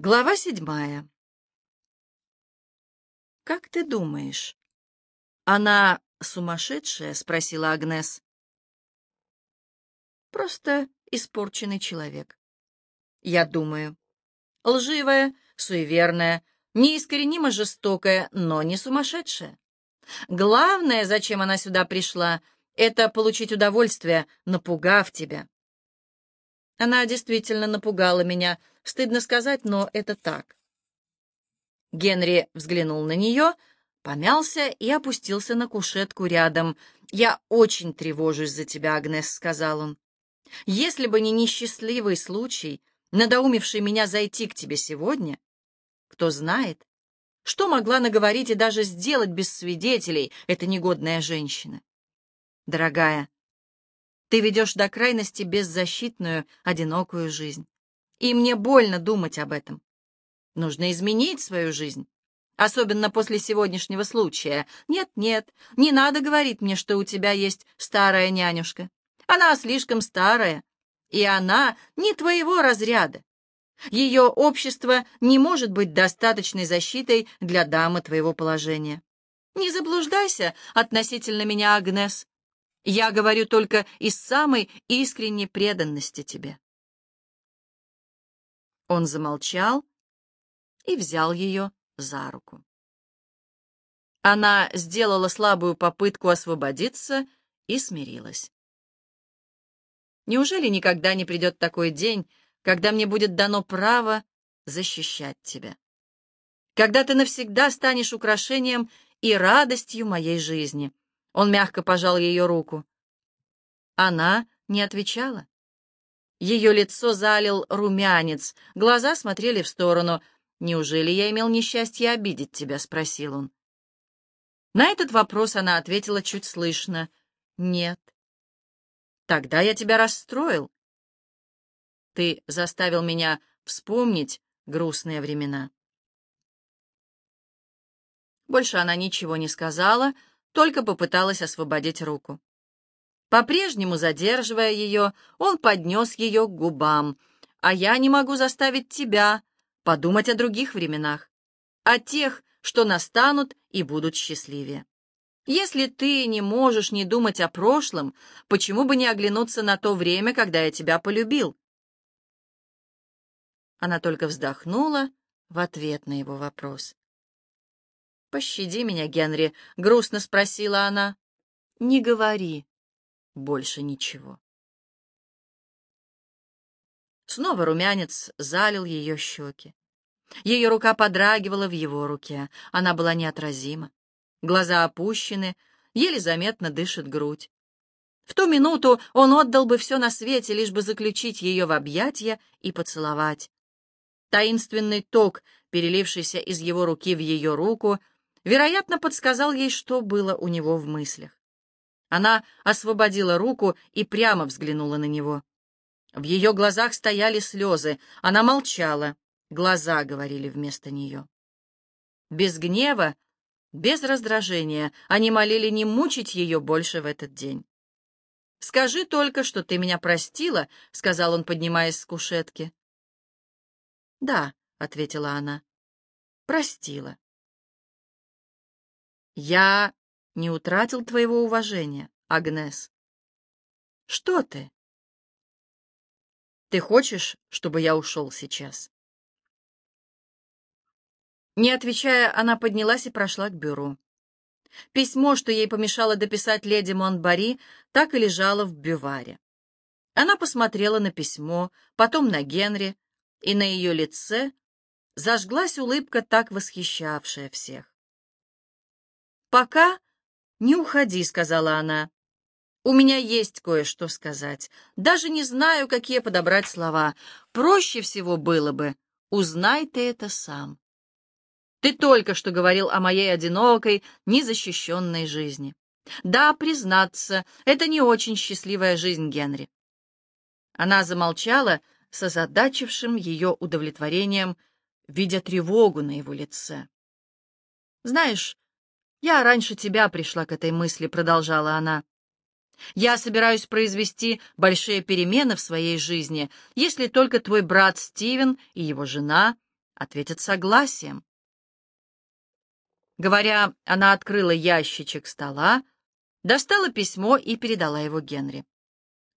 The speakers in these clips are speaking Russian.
Глава седьмая. «Как ты думаешь, она сумасшедшая?» — спросила Агнес. «Просто испорченный человек. Я думаю. Лживая, суеверная, неискоренимо жестокая, но не сумасшедшая. Главное, зачем она сюда пришла, это получить удовольствие, напугав тебя. Она действительно напугала меня. Стыдно сказать, но это так. Генри взглянул на нее, помялся и опустился на кушетку рядом. «Я очень тревожусь за тебя, Агнес», — сказал он. «Если бы не несчастливый случай, надоумевший меня зайти к тебе сегодня, кто знает, что могла наговорить и даже сделать без свидетелей эта негодная женщина? Дорогая, ты ведешь до крайности беззащитную, одинокую жизнь. И мне больно думать об этом. Нужно изменить свою жизнь. Особенно после сегодняшнего случая. Нет, нет, не надо говорить мне, что у тебя есть старая нянюшка. Она слишком старая, и она не твоего разряда. Ее общество не может быть достаточной защитой для дамы твоего положения. Не заблуждайся относительно меня, Агнес. Я говорю только из самой искренней преданности тебе. Он замолчал и взял ее за руку. Она сделала слабую попытку освободиться и смирилась. Неужели никогда не придет такой день, когда мне будет дано право защищать тебя? Когда ты навсегда станешь украшением и радостью моей жизни — он мягко пожал ее руку. Она не отвечала. Ее лицо залил румянец, глаза смотрели в сторону. «Неужели я имел несчастье обидеть тебя?» — спросил он. На этот вопрос она ответила чуть слышно. «Нет». «Тогда я тебя расстроил». «Ты заставил меня вспомнить грустные времена». Больше она ничего не сказала, только попыталась освободить руку. По-прежнему задерживая ее, он поднес ее к губам. «А я не могу заставить тебя подумать о других временах, о тех, что настанут и будут счастливее. Если ты не можешь не думать о прошлом, почему бы не оглянуться на то время, когда я тебя полюбил?» Она только вздохнула в ответ на его вопрос. «Пощади меня, Генри», — грустно спросила она. «Не говори больше ничего». Снова румянец залил ее щеки. Ее рука подрагивала в его руке. Она была неотразима. Глаза опущены, еле заметно дышит грудь. В ту минуту он отдал бы все на свете, лишь бы заключить ее в объятия и поцеловать. Таинственный ток, перелившийся из его руки в ее руку, вероятно, подсказал ей, что было у него в мыслях. Она освободила руку и прямо взглянула на него. В ее глазах стояли слезы. Она молчала. Глаза говорили вместо нее. Без гнева, без раздражения они молили не мучить ее больше в этот день. «Скажи только, что ты меня простила», — сказал он, поднимаясь с кушетки. «Да», — ответила она, — «простила». Я не утратил твоего уважения, Агнес. Что ты? Ты хочешь, чтобы я ушел сейчас? Не отвечая, она поднялась и прошла к бюро. Письмо, что ей помешало дописать леди Монтбари, так и лежало в бюваре. Она посмотрела на письмо, потом на Генри, и на ее лице зажглась улыбка, так восхищавшая всех. «Пока не уходи», — сказала она. «У меня есть кое-что сказать. Даже не знаю, какие подобрать слова. Проще всего было бы, узнай ты это сам. Ты только что говорил о моей одинокой, незащищенной жизни. Да, признаться, это не очень счастливая жизнь Генри». Она замолчала с озадачившим ее удовлетворением, видя тревогу на его лице. «Знаешь, «Я раньше тебя пришла к этой мысли», — продолжала она. «Я собираюсь произвести большие перемены в своей жизни, если только твой брат Стивен и его жена ответят согласием. Говоря, она открыла ящичек стола, достала письмо и передала его Генри.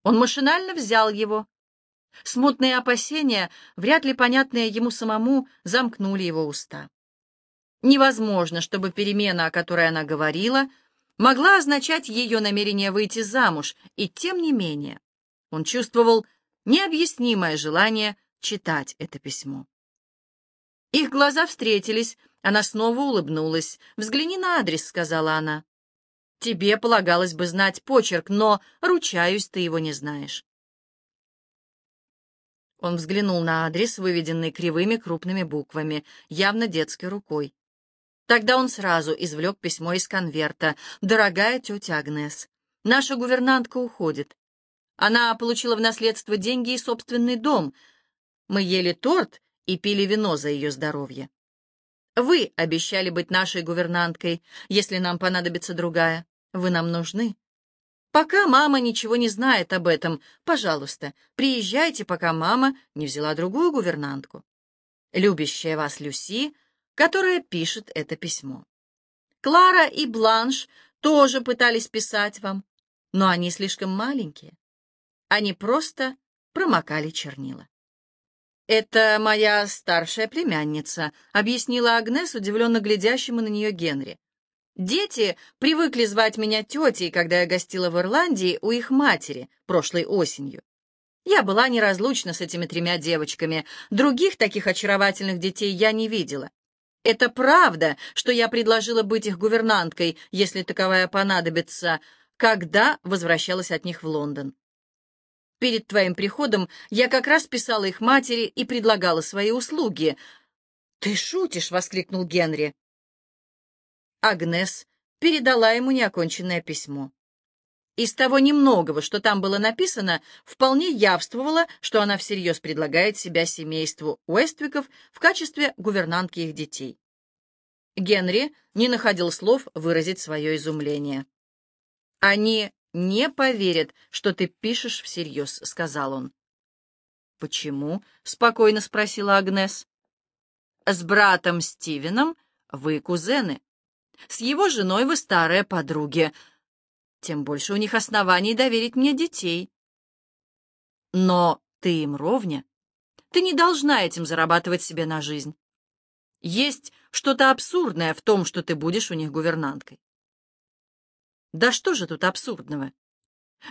Он машинально взял его. Смутные опасения, вряд ли понятные ему самому, замкнули его уста. Невозможно, чтобы перемена, о которой она говорила, могла означать ее намерение выйти замуж, и тем не менее он чувствовал необъяснимое желание читать это письмо. Их глаза встретились, она снова улыбнулась. «Взгляни на адрес», — сказала она. «Тебе полагалось бы знать почерк, но, ручаюсь, ты его не знаешь». Он взглянул на адрес, выведенный кривыми крупными буквами, явно детской рукой. Тогда он сразу извлек письмо из конверта. «Дорогая тетя Агнес, наша гувернантка уходит. Она получила в наследство деньги и собственный дом. Мы ели торт и пили вино за ее здоровье. Вы обещали быть нашей гувернанткой, если нам понадобится другая. Вы нам нужны. Пока мама ничего не знает об этом, пожалуйста, приезжайте, пока мама не взяла другую гувернантку. Любящая вас Люси, которая пишет это письмо. Клара и Бланш тоже пытались писать вам, но они слишком маленькие. Они просто промокали чернила. «Это моя старшая племянница», — объяснила Агнес, удивленно глядящему на нее Генри. «Дети привыкли звать меня тетей, когда я гостила в Ирландии у их матери прошлой осенью. Я была неразлучна с этими тремя девочками. Других таких очаровательных детей я не видела. Это правда, что я предложила быть их гувернанткой, если таковая понадобится, когда возвращалась от них в Лондон. Перед твоим приходом я как раз писала их матери и предлагала свои услуги. «Ты шутишь!» — воскликнул Генри. Агнес передала ему неоконченное письмо. Из того немногого, что там было написано, вполне явствовало, что она всерьез предлагает себя семейству Уэствиков в качестве гувернантки их детей. Генри не находил слов выразить свое изумление. Они не поверят, что ты пишешь всерьез», — сказал он. «Почему?» — спокойно спросила Агнес. «С братом Стивеном вы кузены. С его женой вы старые подруги. Тем больше у них оснований доверить мне детей. Но ты им ровня. Ты не должна этим зарабатывать себе на жизнь. Есть что-то абсурдное в том, что ты будешь у них гувернанткой. Да что же тут абсурдного?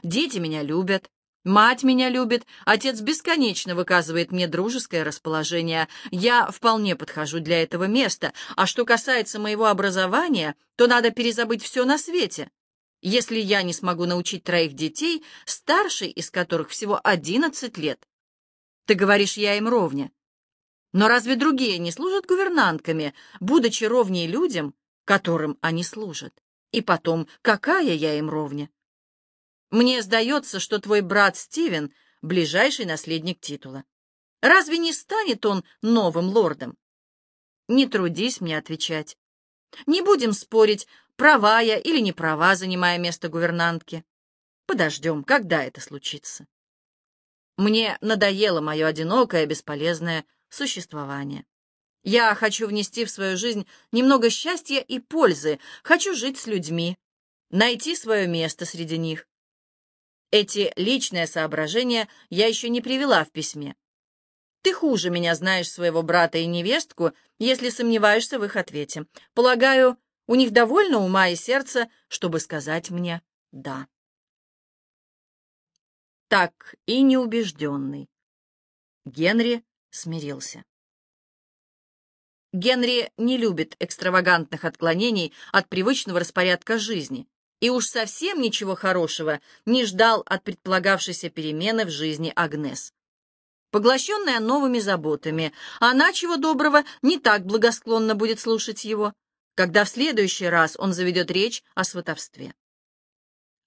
Дети меня любят, мать меня любит, отец бесконечно выказывает мне дружеское расположение. Я вполне подхожу для этого места, а что касается моего образования, то надо перезабыть все на свете. Если я не смогу научить троих детей, старший из которых всего одиннадцать лет, ты говоришь, я им ровня. Но разве другие не служат гувернантками, будучи ровнее людям, которым они служат? И потом, какая я им ровня? Мне сдается, что твой брат Стивен — ближайший наследник титула. Разве не станет он новым лордом? Не трудись мне отвечать. Не будем спорить, права я или не права, занимая место гувернантки. Подождем, когда это случится. Мне надоело мое одинокое, бесполезное существование. Я хочу внести в свою жизнь немного счастья и пользы, хочу жить с людьми, найти свое место среди них. Эти личные соображения я еще не привела в письме. Ты хуже меня знаешь своего брата и невестку, если сомневаешься в их ответе. Полагаю, у них довольно ума и сердца, чтобы сказать мне «да». Так и неубежденный. Генри смирился. Генри не любит экстравагантных отклонений от привычного распорядка жизни и уж совсем ничего хорошего не ждал от предполагавшейся перемены в жизни Агнес. Поглощенная новыми заботами, она, чего доброго, не так благосклонно будет слушать его, когда в следующий раз он заведет речь о сватовстве.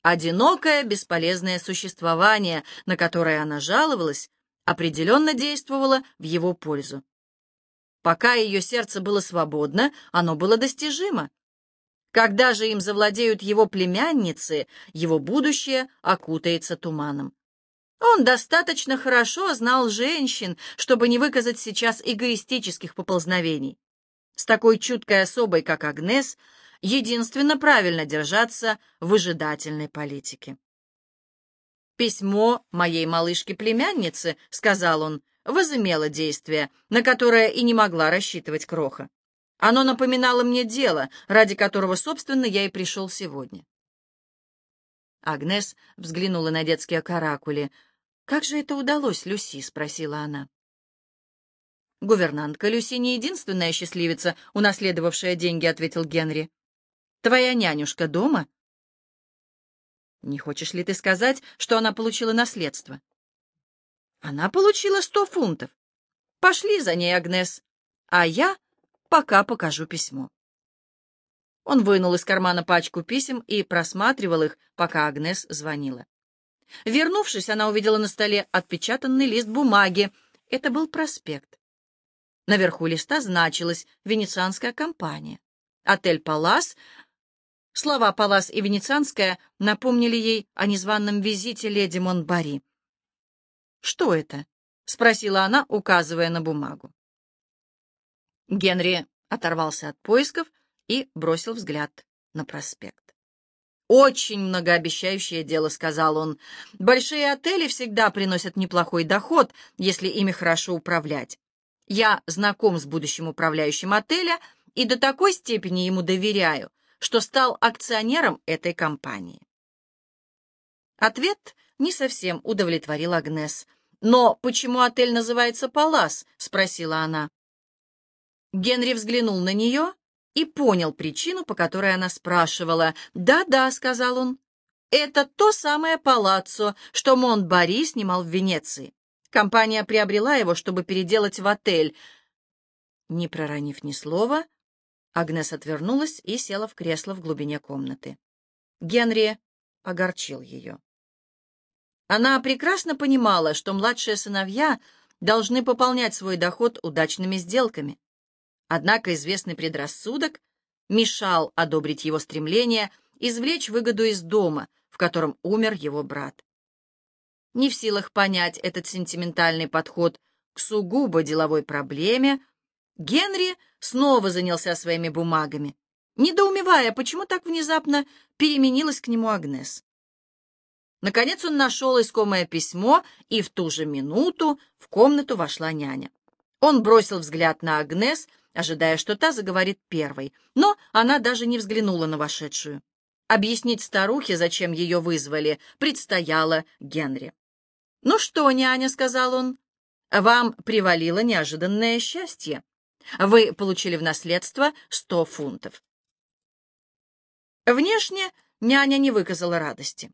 Одинокое, бесполезное существование, на которое она жаловалась, определенно действовало в его пользу. Пока ее сердце было свободно, оно было достижимо. Когда же им завладеют его племянницы, его будущее окутается туманом. Он достаточно хорошо знал женщин, чтобы не выказать сейчас эгоистических поползновений. С такой чуткой особой, как Агнес, единственно правильно держаться в выжидательной политике. «Письмо моей малышки-племянницы», — сказал он, — возымело действие, на которое и не могла рассчитывать Кроха. Оно напоминало мне дело, ради которого, собственно, я и пришел сегодня. Агнес взглянула на детские каракули. «Как же это удалось, Люси?» — спросила она. «Гувернантка Люси не единственная счастливица, унаследовавшая деньги», — ответил Генри. «Твоя нянюшка дома?» «Не хочешь ли ты сказать, что она получила наследство?» «Она получила сто фунтов. Пошли за ней, Агнес, а я пока покажу письмо». Он вынул из кармана пачку писем и просматривал их, пока Агнес звонила. Вернувшись, она увидела на столе отпечатанный лист бумаги. Это был проспект. Наверху листа значилась «Венецианская компания». Отель «Палас». Слова «Палас» и «Венецианская» напомнили ей о незваном визите леди Монбари. «Что это?» — спросила она, указывая на бумагу. Генри оторвался от поисков и бросил взгляд на проспект. «Очень многообещающее дело», — сказал он. «Большие отели всегда приносят неплохой доход, если ими хорошо управлять. Я знаком с будущим управляющим отеля и до такой степени ему доверяю, что стал акционером этой компании». Ответ не совсем удовлетворил Агнес. «Но почему отель называется «Палас»?» — спросила она. Генри взглянул на нее и понял причину, по которой она спрашивала. «Да-да», — сказал он, — «это то самое палаццо, что Монт-Бари снимал в Венеции. Компания приобрела его, чтобы переделать в отель». Не проронив ни слова, Агнес отвернулась и села в кресло в глубине комнаты. Генри огорчил ее. Она прекрасно понимала, что младшие сыновья должны пополнять свой доход удачными сделками. Однако известный предрассудок мешал одобрить его стремление извлечь выгоду из дома, в котором умер его брат. Не в силах понять этот сентиментальный подход к сугубо деловой проблеме, Генри снова занялся своими бумагами, недоумевая, почему так внезапно переменилась к нему Агнес. Наконец он нашел искомое письмо, и в ту же минуту в комнату вошла няня. Он бросил взгляд на Агнес — ожидая, что та заговорит первой, но она даже не взглянула на вошедшую. Объяснить старухе, зачем ее вызвали, предстояло Генри. «Ну что, няня», — сказал он, — «вам привалило неожиданное счастье. Вы получили в наследство сто фунтов». Внешне няня не выказала радости.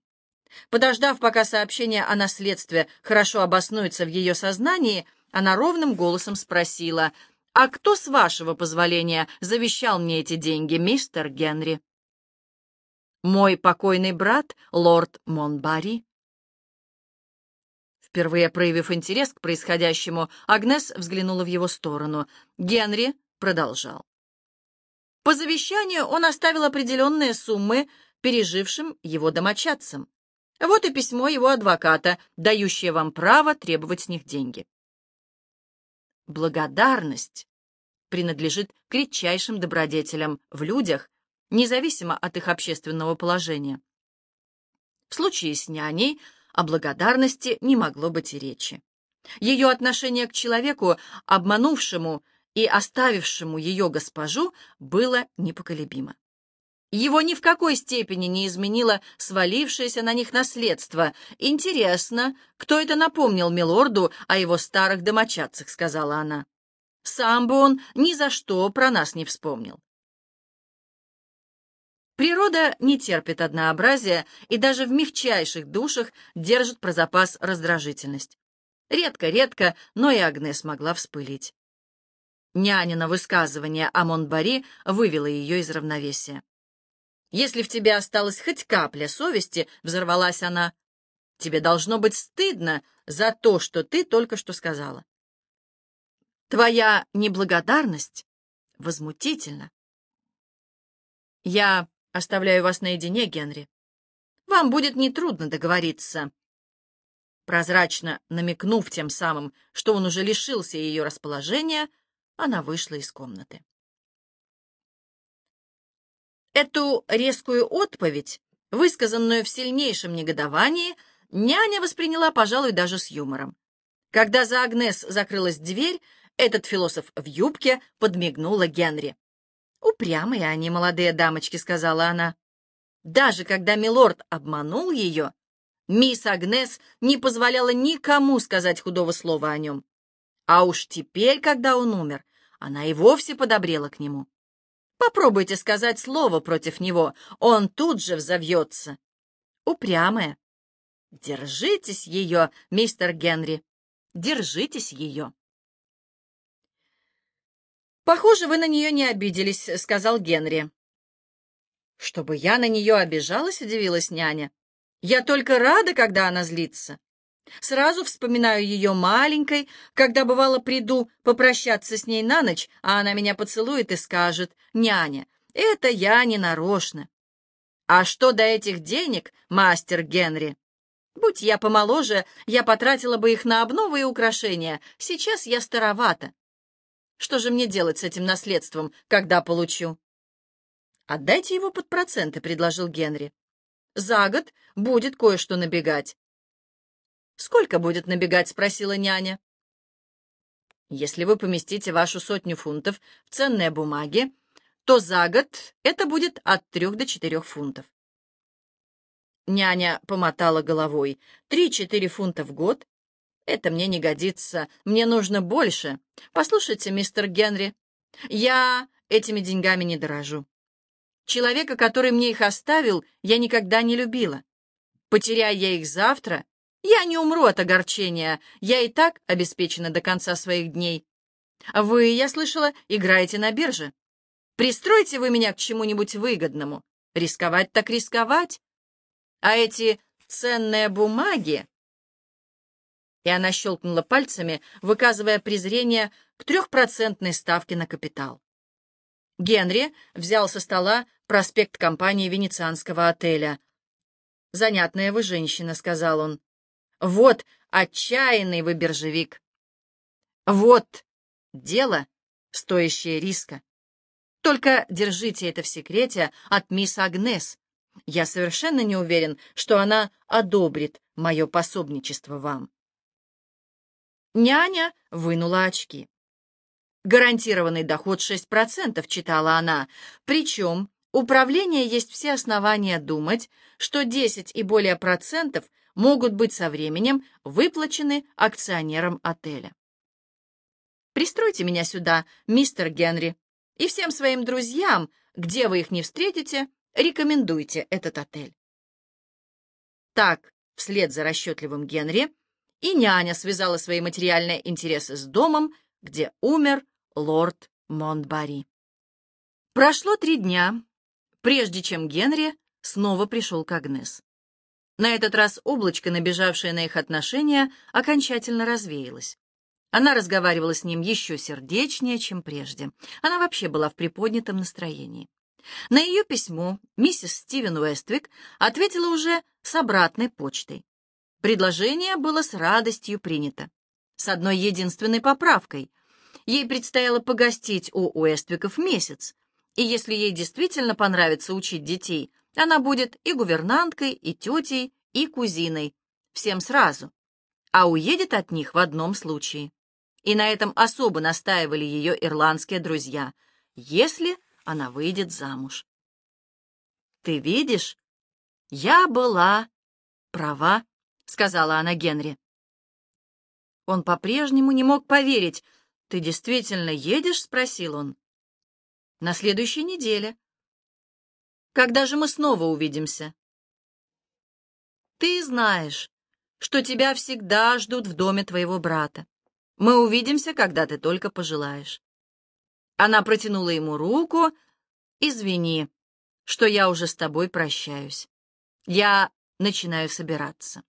Подождав, пока сообщение о наследстве хорошо обоснуется в ее сознании, она ровным голосом спросила, «А кто, с вашего позволения, завещал мне эти деньги, мистер Генри?» «Мой покойный брат, лорд Монбари». Впервые проявив интерес к происходящему, Агнес взглянула в его сторону. Генри продолжал. По завещанию он оставил определенные суммы пережившим его домочадцам. Вот и письмо его адвоката, дающее вам право требовать с них деньги. Благодарность принадлежит к редчайшим добродетелям в людях, независимо от их общественного положения. В случае с няней о благодарности не могло быть и речи. Ее отношение к человеку, обманувшему и оставившему ее госпожу, было непоколебимо. Его ни в какой степени не изменило свалившееся на них наследство. «Интересно, кто это напомнил милорду о его старых домочадцах?» — сказала она. «Сам бы он ни за что про нас не вспомнил». Природа не терпит однообразия и даже в мягчайших душах держит про запас раздражительность. Редко-редко, но и Агнес могла вспылить. Нянина высказывание о Монбари вывело ее из равновесия. Если в тебе осталась хоть капля совести, — взорвалась она, — тебе должно быть стыдно за то, что ты только что сказала. Твоя неблагодарность возмутительна. Я оставляю вас наедине, Генри. Вам будет нетрудно договориться. Прозрачно намекнув тем самым, что он уже лишился ее расположения, она вышла из комнаты. Эту резкую отповедь, высказанную в сильнейшем негодовании, няня восприняла, пожалуй, даже с юмором. Когда за Агнес закрылась дверь, этот философ в юбке подмигнула Генри. «Упрямые они, молодые дамочки», — сказала она. Даже когда милорд обманул ее, мисс Агнес не позволяла никому сказать худого слова о нем. А уж теперь, когда он умер, она и вовсе подобрела к нему. Попробуйте сказать слово против него, он тут же взовьется. Упрямая. Держитесь ее, мистер Генри, держитесь ее. «Похоже, вы на нее не обиделись», — сказал Генри. «Чтобы я на нее обижалась?» — удивилась няня. «Я только рада, когда она злится. Сразу вспоминаю ее маленькой, когда, бывало, приду попрощаться с ней на ночь, а она меня поцелует и скажет, «Няня, это я не нарочно». А что до этих денег, мастер Генри? Будь я помоложе, я потратила бы их на обновы и украшения. Сейчас я старовата. Что же мне делать с этим наследством, когда получу? «Отдайте его под проценты», — предложил Генри. «За год будет кое-что набегать». «Сколько будет набегать?» — спросила няня. «Если вы поместите вашу сотню фунтов в ценные бумаги, то за год это будет от трех до четырех фунтов». Няня помотала головой. «Три-четыре фунта в год? Это мне не годится. Мне нужно больше. Послушайте, мистер Генри, я этими деньгами не дорожу. Человека, который мне их оставил, я никогда не любила. Потеряя я их завтра, я не умру от огорчения, я и так обеспечена до конца своих дней. Вы, я слышала, играете на бирже. Пристройте вы меня к чему-нибудь выгодному. Рисковать так рисковать. А эти ценные бумаги... И она щелкнула пальцами, выказывая презрение к трехпроцентной ставке на капитал. Генри взял со стола проспект компании венецианского отеля. «Занятная вы женщина», — сказал он. «Вот отчаянный вы биржевик. Вот дело, стоящее риска. Только держите это в секрете от мисс Агнес. Я совершенно не уверен, что она одобрит мое пособничество вам». Няня вынула очки. Гарантированный доход 6%, читала она. Причем у правления есть все основания думать, что 10 и более процентов могут быть со временем выплачены акционерам отеля. Пристройте меня сюда, мистер Генри, и всем своим друзьям, где вы их не встретите, рекомендуйте этот отель. Так, вслед за расчетливым Генри, и няня связала свои материальные интересы с домом, где умер лорд Монтбари. Прошло три дня, прежде чем Генри снова пришел к Агнес. На этот раз облачко, набежавшее на их отношения, окончательно развеялось. Она разговаривала с ним еще сердечнее, чем прежде. Она вообще была в приподнятом настроении. На ее письмо миссис Стивен Уэствик ответила уже с обратной почтой. Предложение было с радостью принято. С одной единственной поправкой. Ей предстояло погостить у Уэствиков месяц, и если ей действительно понравится учить детей, она будет и гувернанткой, и тетей, и кузиной, всем сразу, а уедет от них в одном случае. И на этом особо настаивали ее ирландские друзья, если она выйдет замуж. «Ты видишь, я была права», — сказала она Генри. Он по-прежнему не мог поверить, «Ты действительно едешь?» — спросил он. «На следующей неделе». «Когда же мы снова увидимся?» «Ты знаешь, что тебя всегда ждут в доме твоего брата. Мы увидимся, когда ты только пожелаешь». Она протянула ему руку. «Извини, что я уже с тобой прощаюсь. Я начинаю собираться».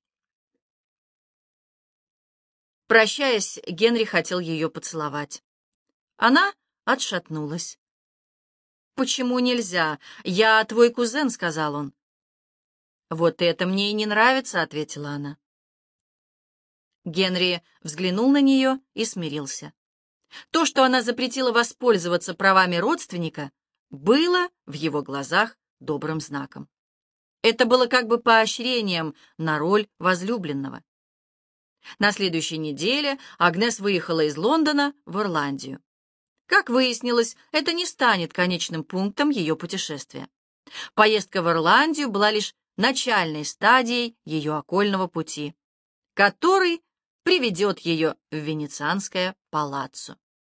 Прощаясь, Генри хотел ее поцеловать. Она отшатнулась. «Почему нельзя? Я твой кузен», — сказал он. «Вот это мне и не нравится», — ответила она. Генри взглянул на нее и смирился. То, что она запретила воспользоваться правами родственника, было в его глазах добрым знаком. Это было как бы поощрением на роль возлюбленного. На следующей неделе Агнес выехала из Лондона в Ирландию. Как выяснилось, это не станет конечным пунктом ее путешествия. Поездка в Ирландию была лишь начальной стадией ее окольного пути, который приведет ее в Венецианское палаццо.